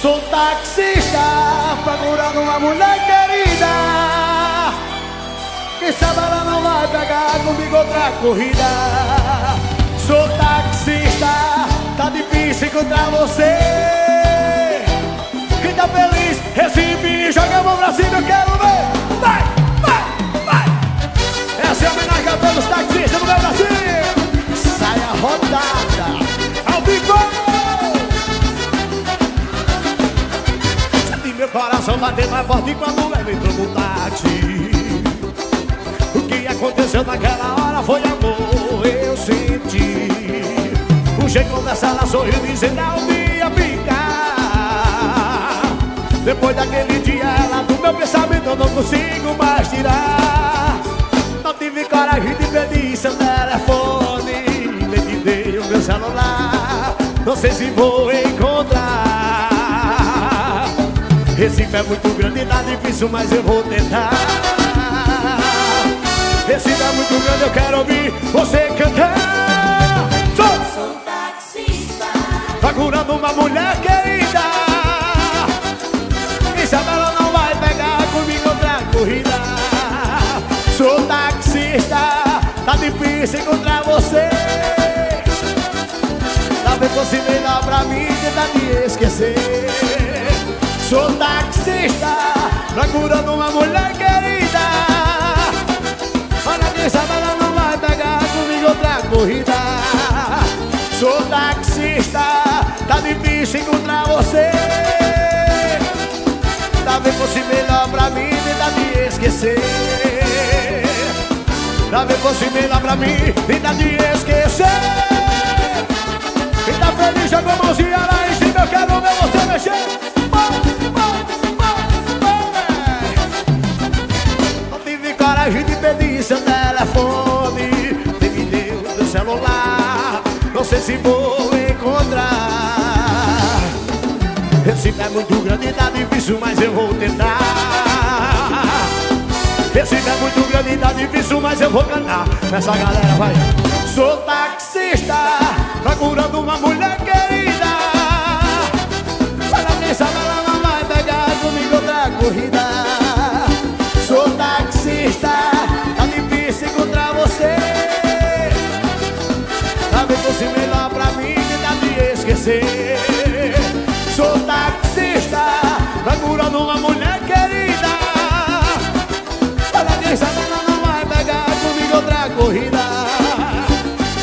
Sou taxista, procurando uma mulher querida. Quem sabe ela não vai pegar comigo outra corrida. Sou taxista, tá difícil encontrar você. Quem tá feliz, Recife, joga a mão pra cima, eu quero ver. Coração bater mais forte quando ela entrou no O que aconteceu naquela hora foi amor, eu senti. O jeito como ela sorriu dizendo não ia ficar. Depois daquele dia ela do meu pensamento eu não consigo mais tirar. Não tive coragem de pedir seu telefone Nem te dei o meu celular. Não sei se vou Recife é muito grande, tá difícil, mas eu vou tentar. Recife é muito grande, eu quero ouvir você cantar. Sou, Sou taxista Procurando uma mulher querida. Quem sabe ela não vai pegar comigo outra corrida. Sou taxista Tá difícil encontrar você. Talvez fosse melhor pra mim tentar te esquecer Sabe ela não vai pegar comigo outra corrida. Sou taxista, tá difícil encontrar você. Talvez fosse melhor pra mim tentar te esquecer. Talvez fosse melhor pra mim tentar te esquecer celular Não sei se vou encontrar. Recife é muito grande, tá difícil, mas eu vou tentar. Recife é muito grande, tá difícil, mas eu vou cantar. Essa galera vai. Sou taxista Procurando uma mulher querida procurando uma mulher querida. Para quem sabe ela não vai pegar comigo outra corrida.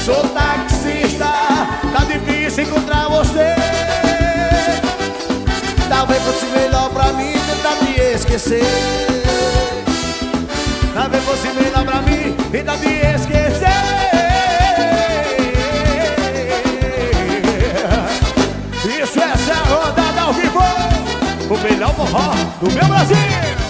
Sou taxista, tá difícil encontrar você. Talvez fosse melhor pra mim tentar te esquecer. Talvez fosse melhor pra mim tentar te esquecer o melhor forró do meu Brasil.